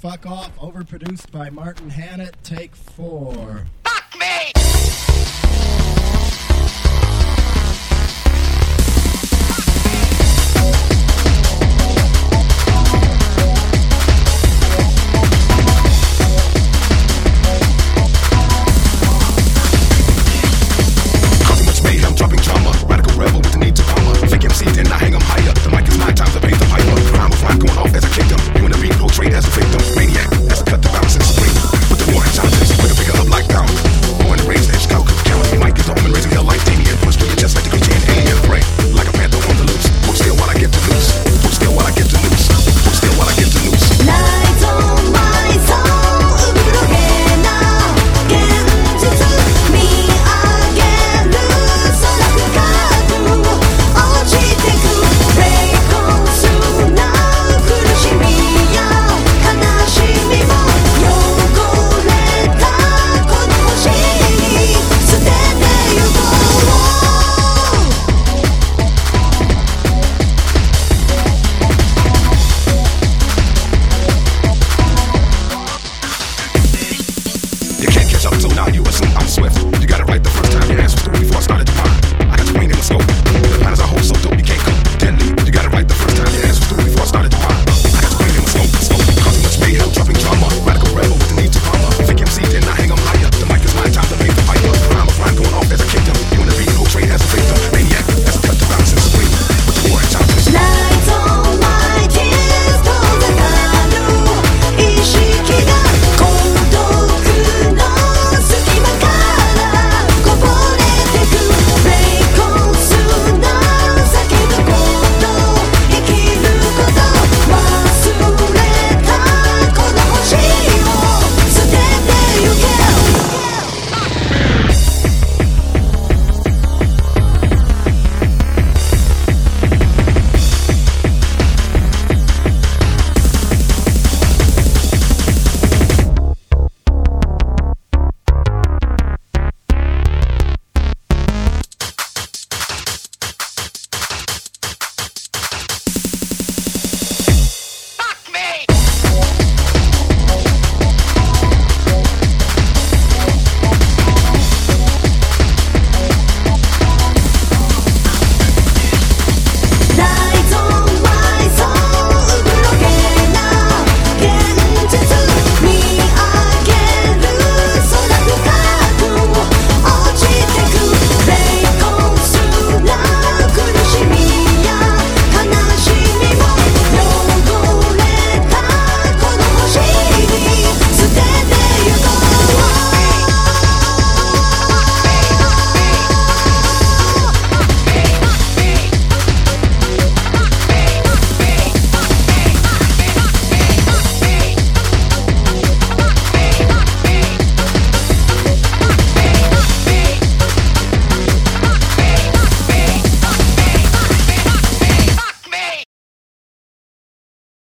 Fuck Off, overproduced by Martin Hannett. Take four. Fuck me!